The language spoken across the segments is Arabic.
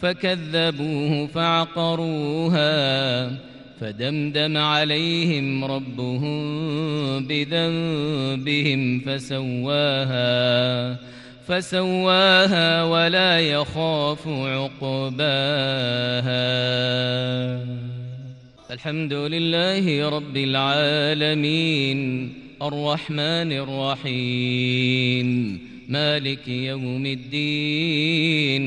فكذبوه فعقروها فدمدم عليهم ربهم بذنبهم فسواها فسواها ولا يخاف عقباها. الحمد لله رب العالمين الرحمن الرحيم مالك يوم الدين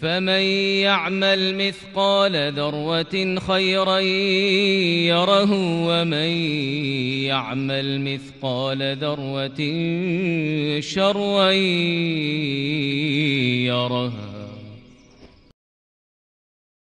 فمن يعمل مثقال ذرة خيرا يره ومن يعمل مثقال ذرة شرا يره.